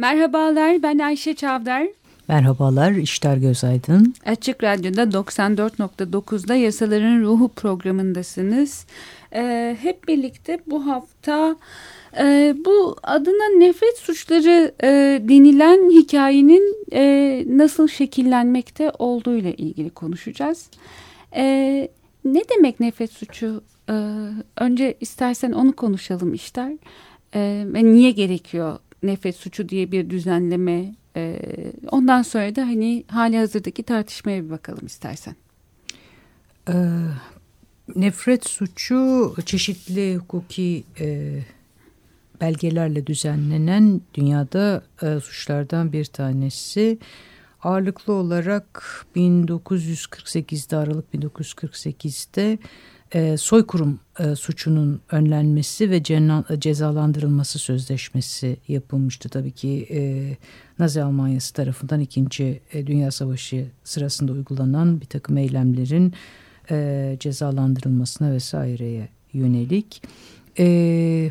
Merhabalar ben Ayşe Çavdar. Merhabalar İştar Gözaydın. Açık Radyo'da 94.9'da Yasaların Ruhu programındasınız. Ee, hep birlikte bu hafta e, bu adına nefret suçları e, denilen hikayenin e, nasıl şekillenmekte olduğuyla ilgili konuşacağız. E, ne demek nefret suçu? E, önce istersen onu konuşalım İştar. E, ve niye gerekiyor nefret suçu diye bir düzenleme e, ondan sonra da hani hali hazırdaki tartışmaya bir bakalım istersen. Ee, nefret suçu çeşitli hukuki e, belgelerle düzenlenen dünyada e, suçlardan bir tanesi. Ağırlıklı olarak 1948'de Aralık 1948'de e, soykırım e, suçunun önlenmesi ve cezalandırılması sözleşmesi yapılmıştı. Tabii ki e, Nazi Almanyası tarafından 2. E, Dünya Savaşı sırasında uygulanan bir takım eylemlerin e, cezalandırılmasına vesaireye yönelik. E,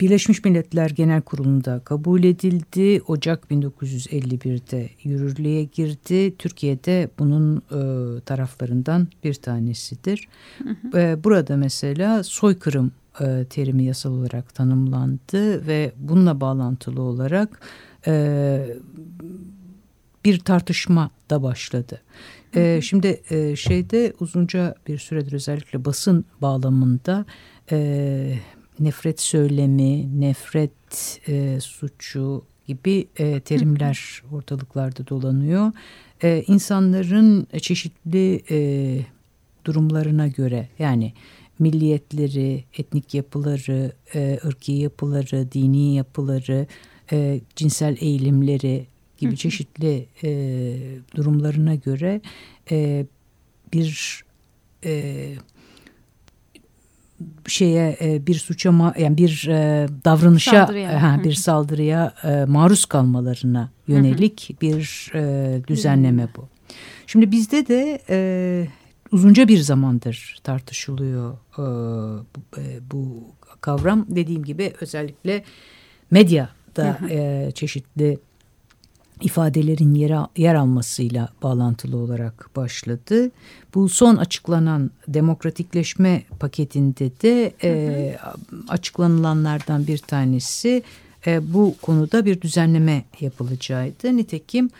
Birleşmiş Milletler Genel Kurulu'nda kabul edildi. Ocak 1951'de yürürlüğe girdi. Türkiye'de bunun e, taraflarından bir tanesidir. Hı hı. E, burada mesela soykırım e, terimi yasal olarak tanımlandı ve bununla bağlantılı olarak e, bir tartışma da başladı. E, şimdi e, şeyde uzunca bir süredir özellikle basın bağlamında e, nefret söylemi, nefret e, suçu gibi e, terimler ortalıklarda dolanıyor. E, insanların çeşitli e, durumlarına göre yani milliyetleri, etnik yapıları, e, ırki yapıları, dini yapıları, e, cinsel eğilimleri gibi çeşitli e, durumlarına göre e, bir e, şeye e, bir suça yani bir e, davranışa saldırıya. Ha, bir saldırıya e, maruz kalmalarına yönelik bir düzenleme bu. Şimdi bizde de uzunca bir zamandır tartışılıyor bu kavram. Dediğim gibi özellikle medyada çeşitli ifadelerin yer, yer almasıyla bağlantılı olarak başladı. Bu son açıklanan demokratikleşme paketinde de e, açıklanılanlardan bir tanesi e, bu konuda bir düzenleme yapılacağıydı. Nitekim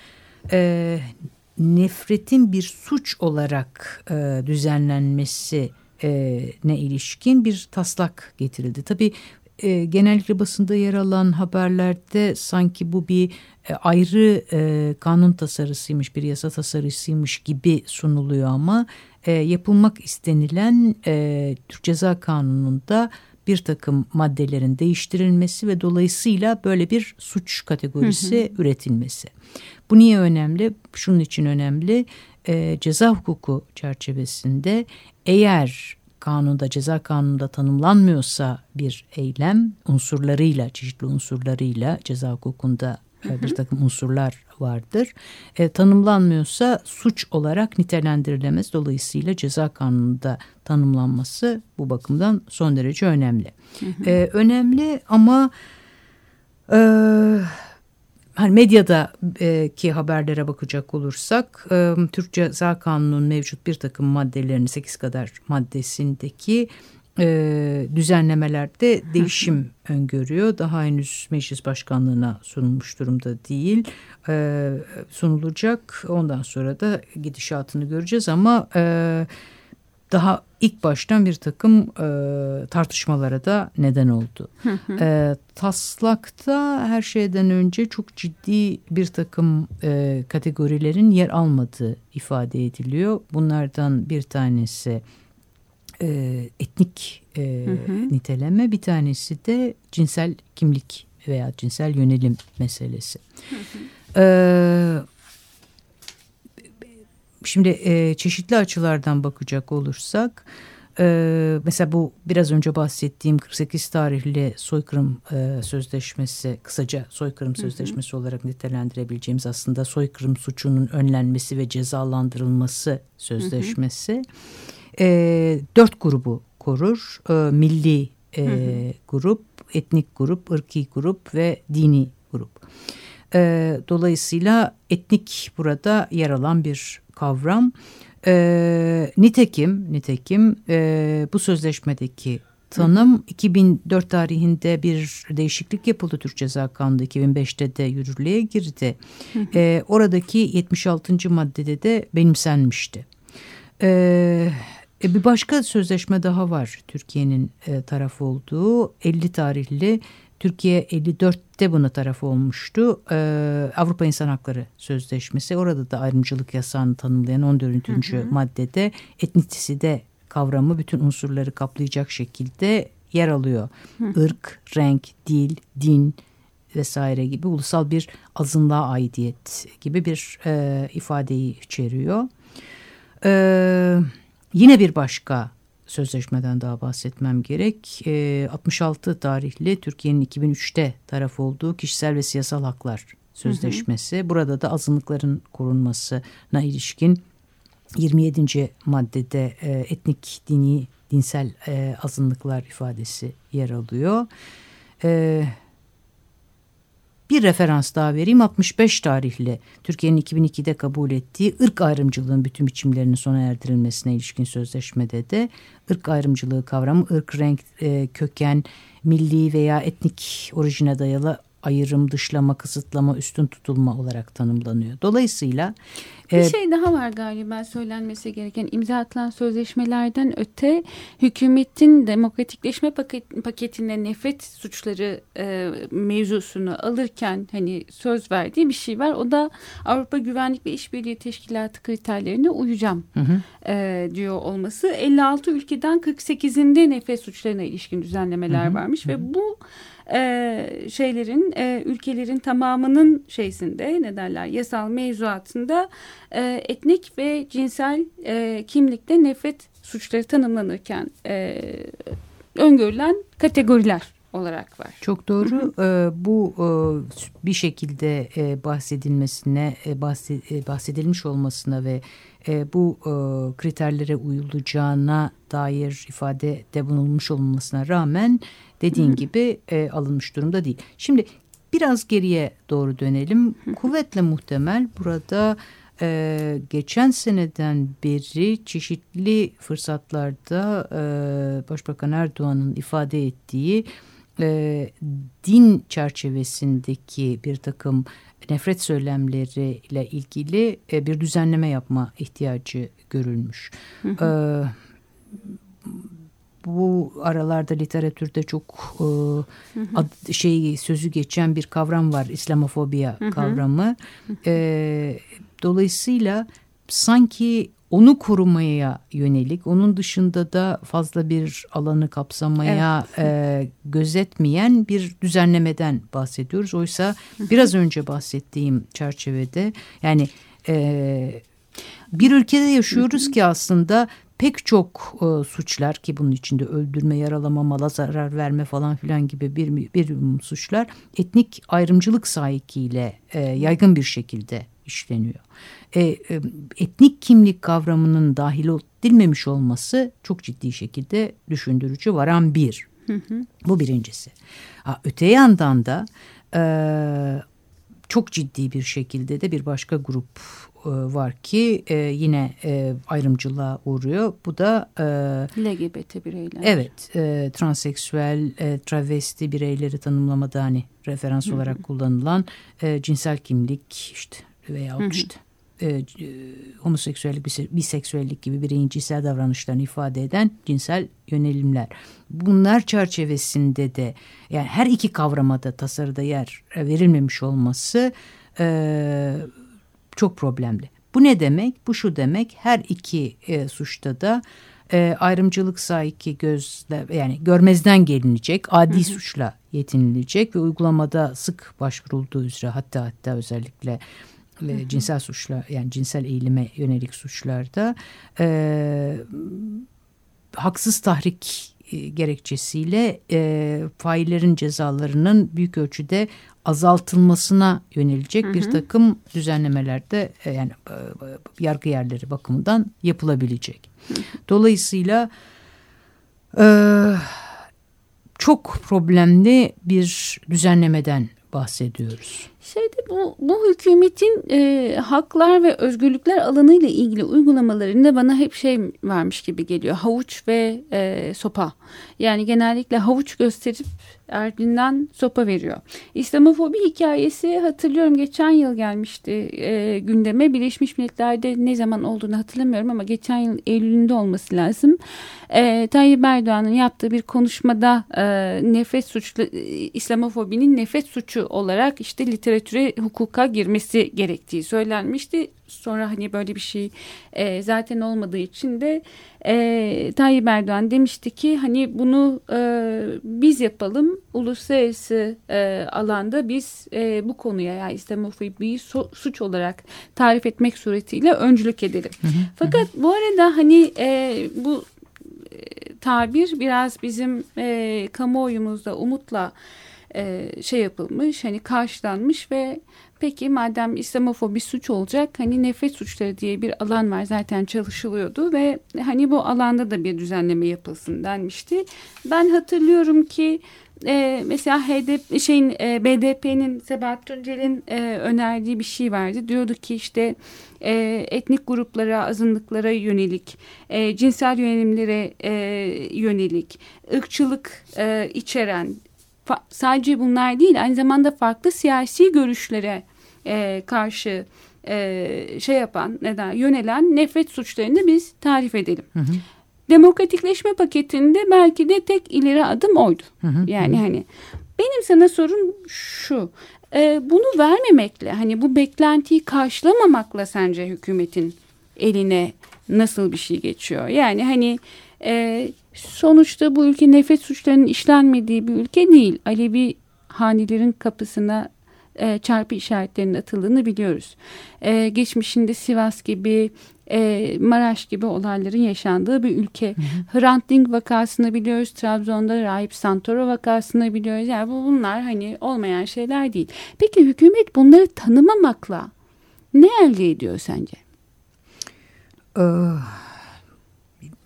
e, nefretin bir suç olarak e, düzenlenmesi e, ne ilişkin bir taslak getirildi. Tabii e, genellikle basında yer alan haberlerde sanki bu bir e, ayrı e, kanun tasarısıymış, bir yasa tasarısıymış gibi sunuluyor ama e, yapılmak istenilen e, Türk Ceza Kanunu'nda bir takım maddelerin değiştirilmesi ve dolayısıyla böyle bir suç kategorisi hı hı. üretilmesi. Bu niye önemli? Şunun için önemli. E, ceza hukuku çerçevesinde eğer kanunda ceza kanununda tanımlanmıyorsa bir eylem unsurlarıyla çeşitli unsurlarıyla ceza hukukunda bir takım unsurlar vardır. E, tanımlanmıyorsa suç olarak nitelendirilemez. Dolayısıyla ceza kanununda tanımlanması bu bakımdan son derece önemli. E, önemli ama e, hani medyadaki haberlere bakacak olursak e, Türk Ceza Kanunu'nun mevcut bir takım maddelerini 8 kadar maddesindeki e, düzenlemelerde değişim öngörüyor. Daha henüz meclis başkanlığına sunulmuş durumda değil. E, sunulacak. Ondan sonra da gidişatını göreceğiz ama e, daha ilk baştan bir takım e, tartışmalara da neden oldu. e, taslakta her şeyden önce çok ciddi bir takım e, kategorilerin yer almadığı ifade ediliyor. Bunlardan bir tanesi e, etnik e, niteleme, bir tanesi de cinsel kimlik veya cinsel yönelim meselesi. Hı hı. E, Şimdi e, çeşitli açılardan bakacak olursak e, mesela bu biraz önce bahsettiğim 48 tarihli soykırım e, sözleşmesi kısaca soykırım hı hı. sözleşmesi olarak nitelendirebileceğimiz aslında soykırım suçunun önlenmesi ve cezalandırılması sözleşmesi hı hı. E, dört grubu korur. E, milli e, hı hı. grup, etnik grup, ırki grup ve dini grup. E, dolayısıyla etnik burada yer alan bir kavram. E, nitekim, nitekim e, bu sözleşmedeki tanım 2004 tarihinde bir değişiklik yapıldı Türk Ceza Kanunu 2005'te de yürürlüğe girdi. E, oradaki 76. maddede de benimsenmişti. E, bir başka sözleşme daha var Türkiye'nin e, tarafı olduğu 50 tarihli Türkiye 54'te buna taraf olmuştu. Ee, Avrupa İnsan Hakları Sözleşmesi orada da ayrımcılık yasağını tanımlayan 14. Hı hı. maddede etnisite kavramı bütün unsurları kaplayacak şekilde yer alıyor. Hı. Irk, renk, dil, din vesaire gibi ulusal bir azınlığa aidiyet gibi bir e, ifadeyi içeriyor. E, yine bir başka sözleşmeden daha bahsetmem gerek. E, 66 tarihli Türkiye'nin 2003'te taraf olduğu kişisel ve siyasal haklar sözleşmesi. Hı hı. Burada da azınlıkların korunmasına ilişkin 27. maddede e, etnik, dini, dinsel e, azınlıklar ifadesi yer alıyor. E, bir referans daha vereyim. 65 tarihli Türkiye'nin 2002'de kabul ettiği ırk ayrımcılığının bütün biçimlerinin sona erdirilmesine ilişkin sözleşmede de ırk ayrımcılığı kavramı ırk, renk, e, köken, milli veya etnik orijine dayalı ayrım, dışlama, kısıtlama, üstün tutulma olarak tanımlanıyor. Dolayısıyla bir e, şey daha var galiba söylenmesi gereken imza atılan sözleşmelerden öte hükümetin demokratikleşme paket, paketine nefret suçları e, mevzusunu alırken hani söz verdiği bir şey var. O da Avrupa Güvenlik ve İşbirliği Teşkilatı kriterlerine uyacağım hı hı. E, diyor olması. 56 ülkeden 48'inde nefret suçlarına ilişkin düzenlemeler hı hı. varmış hı hı. ve bu e, şeylerin e, ülkelerin tamamının şeysinde ne derler yasal mevzuatında e, etnik ve cinsel e, kimlikte nefret suçları tanımlanırken e, öngörülen kategoriler olarak var. Çok doğru. Ee, bu e, bir şekilde e, bahsedilmesine, e, bahsedilmiş olmasına ve bu kriterlere uyulacağına dair ifade de bulunmuş olmasına rağmen dediğin gibi alınmış durumda değil. Şimdi biraz geriye doğru dönelim. Kuvvetle muhtemel burada ee, geçen seneden beri çeşitli fırsatlarda e, Başbakan Erdoğan'ın ifade ettiği e, din çerçevesindeki bir takım nefret söylemleriyle ilgili e, bir düzenleme yapma ihtiyacı görülmüş. Hı hı. E, bu aralarda literatürde çok e, hı hı. Ad, şey sözü geçen bir kavram var İslamofobiya hı hı. kavramı. E, dolayısıyla sanki onu korumaya yönelik onun dışında da fazla bir alanı kapsamaya evet. e, gözetmeyen bir düzenlemeden bahsediyoruz. Oysa biraz önce bahsettiğim çerçevede yani e, bir ülkede yaşıyoruz ki aslında pek çok e, suçlar ki bunun içinde öldürme, yaralama, mala zarar verme falan filan gibi bir, bir suçlar etnik ayrımcılık sahikiyle e, yaygın bir şekilde işleniyor. E, e, etnik kimlik kavramının dahil edilmemiş olması çok ciddi şekilde düşündürücü varan bir. Hı hı. Bu birincisi. Ha, öte yandan da e, çok ciddi bir şekilde de bir başka grup var ki e, yine e, ayrımcılığa uğruyor. Bu da e, LGBT bireyler. Evet, e, transseksüel, e, travesti bireyleri tanımlamada hani referans Hı -hı. olarak kullanılan e, cinsel kimlik işte veya işte e, homoseksüellik, biseksüellik gibi bireyin cinsel davranışlarını ifade eden cinsel yönelimler. Bunlar çerçevesinde de yani her iki kavramada tasarıda yer verilmemiş olması e, çok problemli. Bu ne demek? Bu şu demek her iki e, suçta da e, ayrımcılık iki gözle yani görmezden gelinecek adi hı hı. suçla yetinilecek ve uygulamada sık başvurulduğu üzere hatta hatta özellikle e, cinsel suçlar yani cinsel eğilime yönelik suçlarda e, haksız tahrik gerekçesiyle e, faillerin cezalarının büyük ölçüde azaltılmasına yönelecek hı hı. bir takım düzenlemelerde e, yani e, yargı yerleri bakımından yapılabilecek. Hı. Dolayısıyla e, çok problemli bir düzenlemeden bahsediyoruz. Şeyde bu, bu hükümetin e, haklar ve özgürlükler alanıyla ilgili uygulamalarında bana hep şey varmış gibi geliyor. Havuç ve e, sopa. Yani genellikle havuç gösterip ardından sopa veriyor. İslamofobi hikayesi hatırlıyorum geçen yıl gelmişti e, gündeme. Birleşmiş Milletler'de ne zaman olduğunu hatırlamıyorum ama geçen yıl Eylül'ünde olması lazım. E, Tayyip Erdoğan'ın yaptığı bir konuşmada e, nefret suçlu e, İslamofobinin nefret suçu olarak işte literatüre hukuka girmesi gerektiği söylenmişti sonra hani böyle bir şey e, zaten olmadığı için de e, Tayyip Erdoğan demişti ki hani bunu e, biz yapalım uluslararası e, alanda biz e, bu konuya yani İslamofobiyi so, suç olarak tarif etmek suretiyle öncülük edelim. Hı hı, Fakat hı. bu arada hani e, bu e, tabir biraz bizim e, kamuoyumuzda umutla e, şey yapılmış hani karşılanmış ve Peki madem İslamofobi suç olacak hani nefret suçları diye bir alan var zaten çalışılıyordu ve hani bu alanda da bir düzenleme yapılsın denmişti. Ben hatırlıyorum ki e, mesela HDP şeyin e, BDP'nin Sebahat Tuncel'in e, önerdiği bir şey vardı. Diyordu ki işte e, etnik gruplara, azınlıklara yönelik, e, cinsel yönelimlere e, yönelik, ırkçılık e, içeren sadece bunlar değil aynı zamanda farklı siyasi görüşlere e, karşı e, şey yapan neden yönelen nefret suçlarını biz tarif edelim. Hı hı. Demokratikleşme paketinde belki de tek ileri adım oydu. Hı hı. Yani hı. hani benim sana sorum şu. E, bunu vermemekle hani bu beklentiyi karşılamamakla sence hükümetin eline nasıl bir şey geçiyor? Yani hani e, sonuçta bu ülke nefret suçlarının işlenmediği bir ülke değil. Alevi hanilerin kapısına e, çarpı işaretlerinin atıldığını biliyoruz. E, geçmişinde Sivas gibi e, Maraş gibi olayların yaşandığı bir ülke. Hı hı. Hrant Dink vakasını biliyoruz. Trabzon'da Rahip Santoro vakasını biliyoruz. Yani bu bunlar hani olmayan şeyler değil. Peki hükümet bunları tanımamakla ne elde ediyor sence? Ee,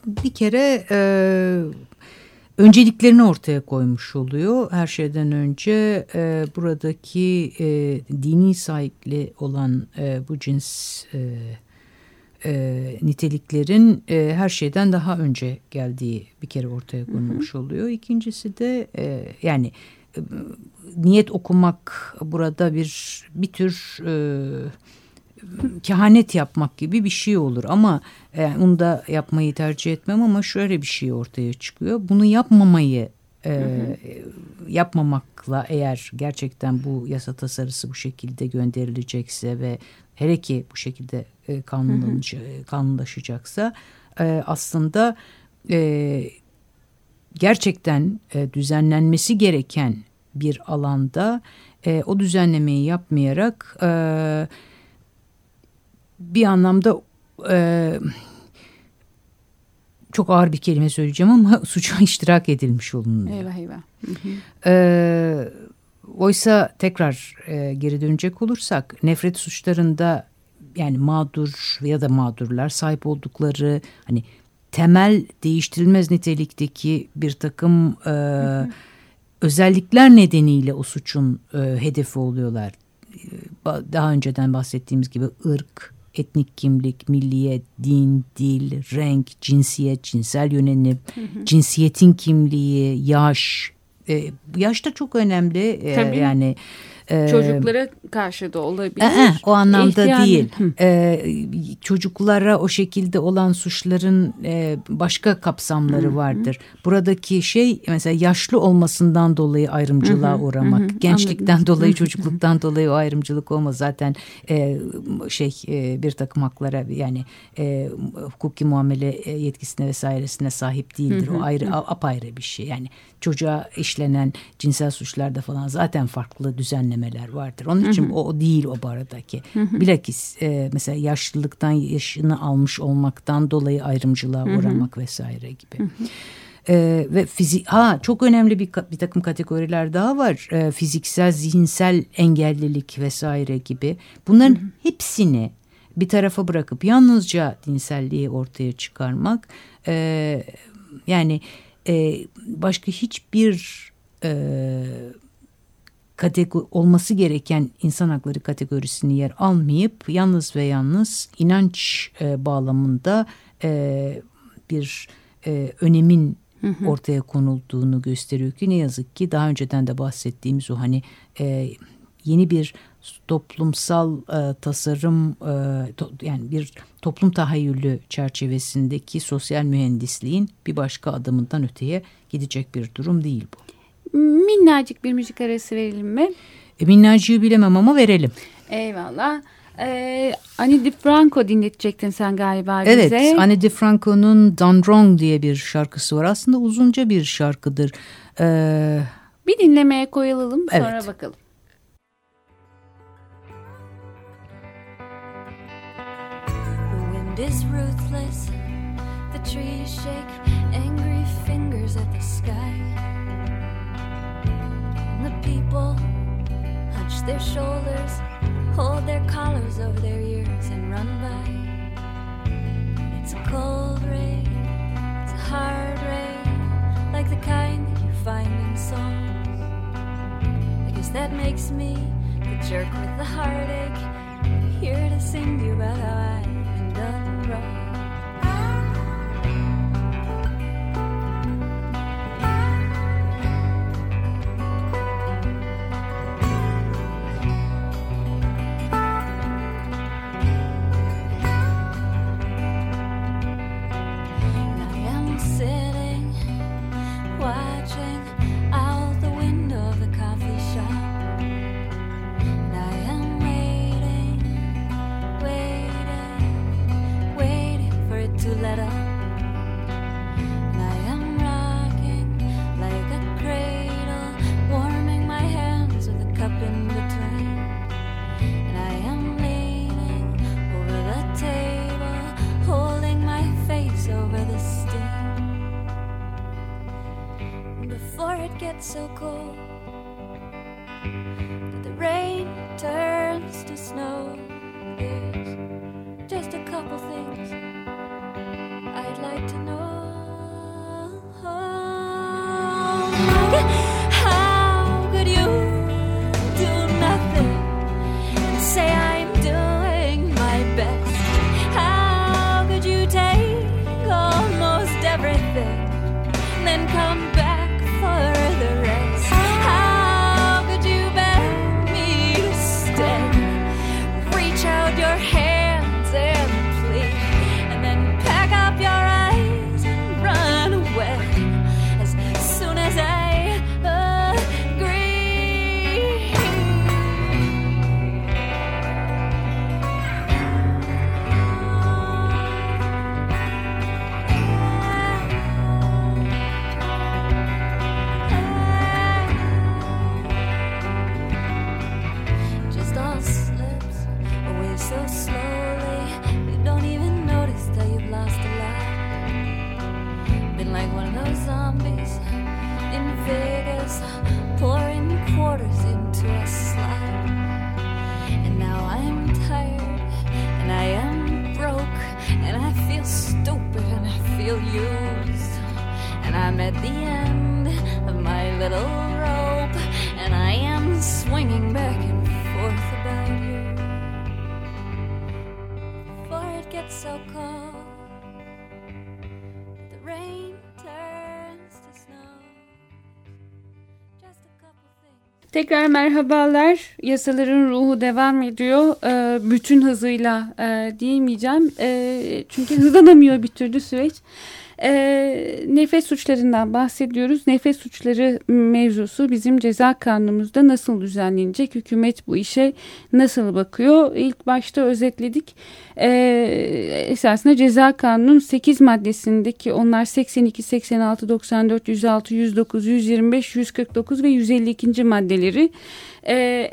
bir kere e, önceliklerini ortaya koymuş oluyor. Her şeyden önce e, buradaki e, dini sahipli olan e, bu cins e, e, niteliklerin e, her şeyden daha önce geldiği bir kere ortaya konulmuş oluyor. İkincisi de e, yani e, niyet okumak burada bir bir tür e, kehanet yapmak gibi bir şey olur. Ama e, onu da yapmayı tercih etmem ama şöyle bir şey ortaya çıkıyor. Bunu yapmamayı e, yapmamakla eğer gerçekten bu yasa tasarısı bu şekilde gönderilecekse ve hele ki bu şekilde e, e, kanunlaşacaksa e, aslında e, gerçekten e, düzenlenmesi gereken bir alanda e, o düzenlemeyi yapmayarak e, bir anlamda e, çok ağır bir kelime söyleyeceğim ama suça iştirak edilmiş olunuyor. Eyvah eyvah. E, oysa tekrar e, geri dönecek olursak nefret suçlarında yani mağdur ya da mağdurlar sahip oldukları hani temel değiştirilmez nitelikteki bir takım e, özellikler nedeniyle o suçun e, hedefi oluyorlar. Daha önceden bahsettiğimiz gibi ırk, etnik kimlik, milliyet, din, dil, renk, cinsiyet, cinsel yönelim, hı hı. cinsiyetin kimliği, yaş. E, yaş da çok önemli. E, yani Ee, Çocuklara karşı da olabilir. E, o anlamda İhtiyar... değil. Ee, çocuklara o şekilde olan suçların e, başka kapsamları vardır. Buradaki şey mesela yaşlı olmasından dolayı ayrımcılığa uğramak. Gençlikten Anladım. dolayı çocukluktan dolayı o ayrımcılık olmaz. Zaten e, şey e, bir takım haklara yani e, hukuki muamele yetkisine vesairesine sahip değildir. O ayrı apayrı bir şey. Yani çocuğa işlenen cinsel suçlarda falan zaten farklı düzenlemeler vardır. Onun için hı hı. o değil o baradaki. Hı hı. Bilakis e, mesela yaşlılıktan yaşını almış olmaktan dolayı ayrımcılığa uğramak hı hı. vesaire gibi. Hı hı. Ee, ve fizik ha çok önemli bir, bir takım kategoriler daha var ee, fiziksel zihinsel engellilik vesaire gibi bunların hı hı. hepsini bir tarafa bırakıp yalnızca dinselliği ortaya çıkarmak e, yani e, başka hiçbir e, kategori olması gereken insan hakları kategorisini yer almayıp yalnız ve yalnız inanç e, bağlamında e, bir e, önemin ortaya konulduğunu gösteriyor ki ne yazık ki daha önceden de bahsettiğimiz o hani e, yeni bir toplumsal e, tasarım e, to, yani bir toplum tahayyülü çerçevesindeki sosyal mühendisliğin bir başka adımından öteye gidecek bir durum değil bu. Minnacık bir müzik arası verelim mi? E, minnacığı bilemem ama verelim. Eyvallah. Ee, Ani DiFranco dinletecektin sen galiba bize. Evet, Ani DiFranco'nun Done Wrong diye bir şarkısı var. Aslında uzunca bir şarkıdır. Ee, bir dinlemeye koyulalım sonra evet. bakalım. The wind is ruthless, the trees shake angry fingers at the sky. People hunch their shoulders hold their collars over their ears and run by. It's a cold rain, it's a hard rain, like the kind that you find in songs. I guess that makes me the jerk with the heartache, so cold Tekrar merhabalar. Yasaların ruhu devam ediyor. Ee, bütün hızıyla e, diyemeyeceğim. E, çünkü hızlanamıyor bir türlü süreç. E, nefes suçlarından bahsediyoruz. Nefes suçları mevzusu bizim ceza kanunumuzda nasıl düzenlenecek? Hükümet bu işe nasıl bakıyor? İlk başta özetledik. E, esasında ceza kanunun 8 maddesindeki onlar 82, 86, 94, 106, 109, 125, 149 ve 152. maddeleri e,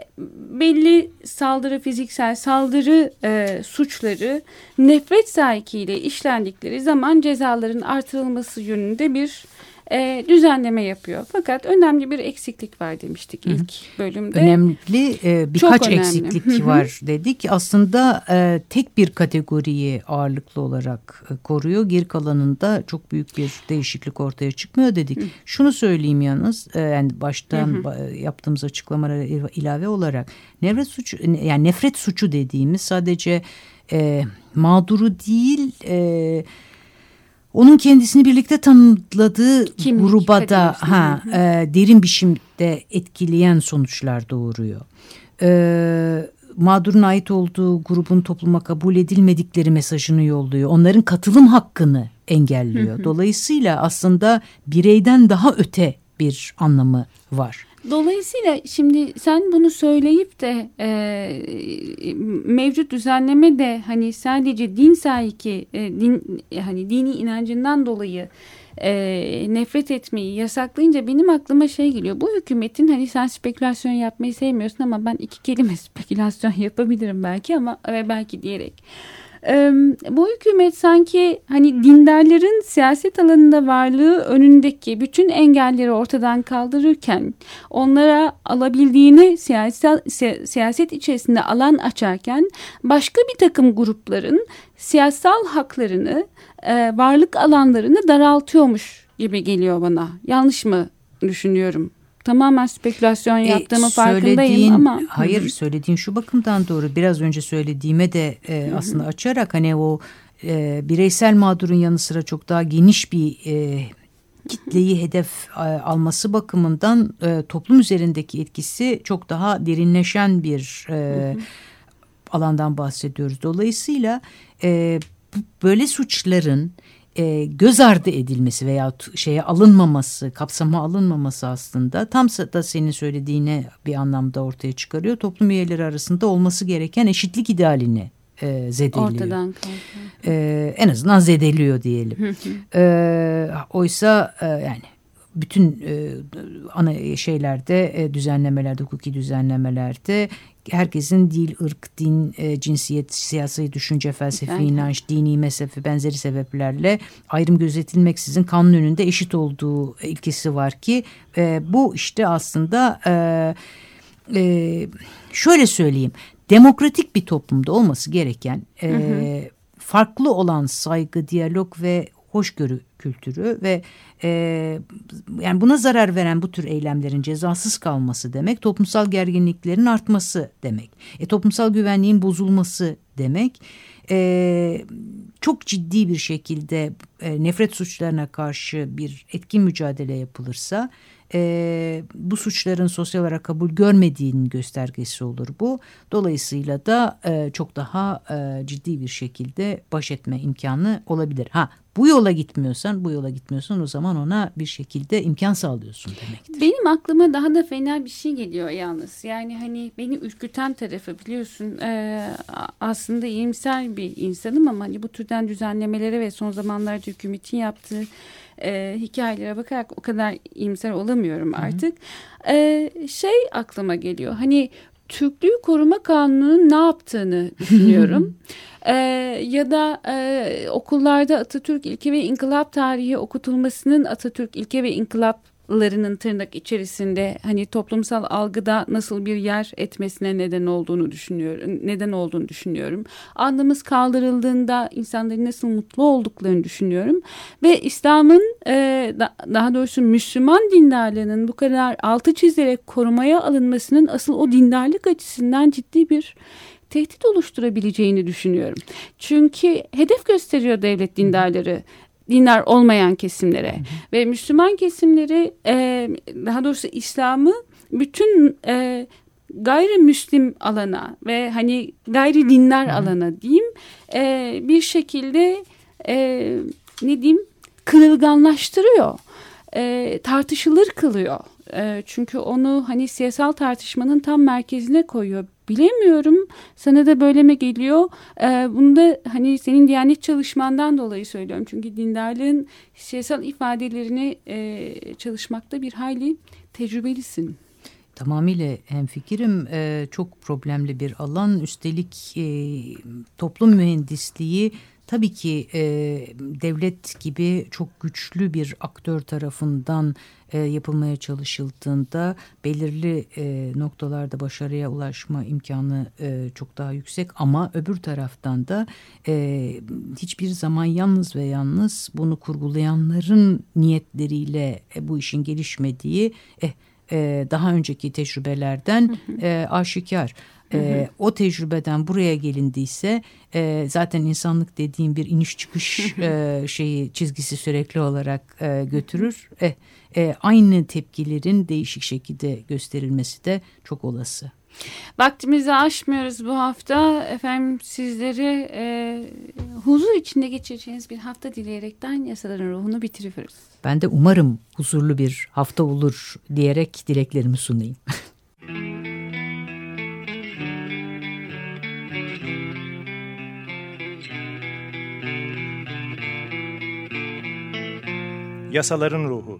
belli saldırı fiziksel saldırı e, suçları nefret sahikiyle işlendikleri zaman cezaların artırılması yönünde bir e, düzenleme yapıyor. Fakat önemli bir eksiklik var demiştik Hı -hı. ilk bölümde. Önemli e, birkaç önemli. eksiklik Hı var dedik. Aslında e, tek bir kategoriyi ağırlıklı olarak e, koruyor. Geri kalanında çok büyük bir değişiklik ortaya çıkmıyor dedik. Şunu söyleyeyim yalnız e, yani baştan -hı. yaptığımız açıklamalara ilave olarak nefret suçu yani nefret suçu dediğimiz sadece e, mağduru değil e, onun kendisini birlikte tanımladığı Kimlik, gruba da ha, e, derin biçimde etkileyen sonuçlar doğuruyor. E, mağdurun ait olduğu grubun topluma kabul edilmedikleri mesajını yolluyor. Onların katılım hakkını engelliyor. Dolayısıyla aslında bireyden daha öte bir anlamı var. Dolayısıyla şimdi sen bunu söyleyip de e, mevcut düzenleme de hani sadece din sahiki e, din hani dini inancından dolayı e, nefret etmeyi yasaklayınca benim aklıma şey geliyor. Bu hükümetin hani sen spekülasyon yapmayı sevmiyorsun ama ben iki kelime spekülasyon yapabilirim belki ama ve belki diyerek bu hükümet sanki hani dindarların siyaset alanında varlığı önündeki bütün engelleri ortadan kaldırırken onlara alabildiğini siyaset, siyaset içerisinde alan açarken başka bir takım grupların siyasal haklarını varlık alanlarını daraltıyormuş gibi geliyor bana. Yanlış mı düşünüyorum? Tamamen spekülasyon e, yaptığımı e, farkındayım ama. Hayır söylediğin şu bakımdan doğru. Biraz önce söylediğime de e, aslında açarak hani o e, bireysel mağdurun yanı sıra çok daha geniş bir e, kitleyi hedef e, alması bakımından e, toplum üzerindeki etkisi çok daha derinleşen bir e, alandan bahsediyoruz. Dolayısıyla e, böyle suçların e, göz ardı edilmesi veya şeye alınmaması, kapsama alınmaması aslında tam da senin söylediğine bir anlamda ortaya çıkarıyor. Toplum üyeleri arasında olması gereken eşitlik idealini e, zedeliyor. Ortadan e, en azından zedeliyor diyelim. e, oysa e, yani bütün e, ana şeylerde e, düzenlemelerde hukuki düzenlemelerde herkesin dil, ırk, din, e, cinsiyet, siyasi düşünce, felsefi, evet. inanç, dini mezhebi benzeri sebeplerle ayrım gözetilmeksizin kanun önünde eşit olduğu ilkesi var ki e, bu işte aslında e, e, şöyle söyleyeyim demokratik bir toplumda olması gereken e, hı hı. farklı olan saygı, diyalog ve hoşgörü kültürü ve e, yani buna zarar veren bu tür eylemlerin cezasız kalması demek toplumsal gerginliklerin artması demek. E, toplumsal güvenliğin bozulması demek. E, çok ciddi bir şekilde e, nefret suçlarına karşı bir etkin mücadele yapılırsa e, bu suçların sosyal olarak kabul görmediğinin göstergesi olur bu. Dolayısıyla da e, çok daha e, ciddi bir şekilde baş etme imkanı olabilir. Ha bu yola gitmiyorsan bu yola gitmiyorsan o zaman ona bir şekilde imkan sağlıyorsun demektir. Benim aklıma daha da fena bir şey geliyor yalnız. Yani hani beni ürküten tarafı biliyorsun e, aslında iyimser bir insanım ama hani bu türden düzenlemelere ve son zamanlarda hükümetin yaptığı e, hikayelere bakarak o kadar iyimser olamıyorum artık. Hı hı. E, şey aklıma geliyor hani Türklüğü Koruma Kanunu'nun ne yaptığını düşünüyorum. ee, ya da e, okullarda Atatürk ilke ve inkılap tarihi okutulmasının Atatürk ilke ve inkılap larının tırnak içerisinde hani toplumsal algıda nasıl bir yer etmesine neden olduğunu düşünüyorum. Neden olduğunu düşünüyorum. Andımız kaldırıldığında insanların nasıl mutlu olduklarını düşünüyorum. Ve İslam'ın e, daha doğrusu Müslüman dindarlığının bu kadar altı çizerek korumaya alınmasının asıl o dindarlık açısından ciddi bir tehdit oluşturabileceğini düşünüyorum. Çünkü hedef gösteriyor devlet dindarları dinler olmayan kesimlere ve Müslüman kesimleri e, daha doğrusu İslam'ı bütün e, gayrimüslim alana ve hani gayri dinler alana diyeyim e, bir şekilde e, ne diyeyim kırılganlaştırıyor. E, tartışılır kılıyor. E, çünkü onu hani siyasal tartışmanın tam merkezine koyuyor. Bilemiyorum sana da böyle mi geliyor? E, bunu da hani senin diyanet çalışmandan dolayı söylüyorum. Çünkü dindarlığın siyasal ifadelerini e, çalışmakta bir hayli tecrübelisin. Tamamıyla hemfikirim. Ee, çok problemli bir alan. Üstelik e, toplum mühendisliği tabii ki e, devlet gibi çok güçlü bir aktör tarafından e, yapılmaya çalışıldığında belirli e, noktalarda başarıya ulaşma imkanı e, çok daha yüksek. Ama öbür taraftan da e, hiçbir zaman yalnız ve yalnız bunu kurgulayanların niyetleriyle e, bu işin gelişmediği eh, e, daha önceki tecrübelerden e, aşikar. E, o tecrübeden buraya gelindiyse e, zaten insanlık dediğim bir iniş çıkış e, şeyi çizgisi sürekli olarak e, götürür. E, e, aynı tepkilerin değişik şekilde gösterilmesi de çok olası. Vaktimizi aşmıyoruz bu hafta. Efendim sizleri e, huzur içinde geçireceğiniz bir hafta dileyerekten yasaların ruhunu bitiriyoruz. Ben de umarım huzurlu bir hafta olur diyerek dileklerimi sunayım. Yasaların Ruhu